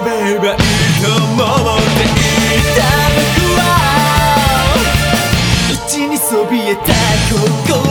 飛べばいいと思っていた僕は一にそびえた心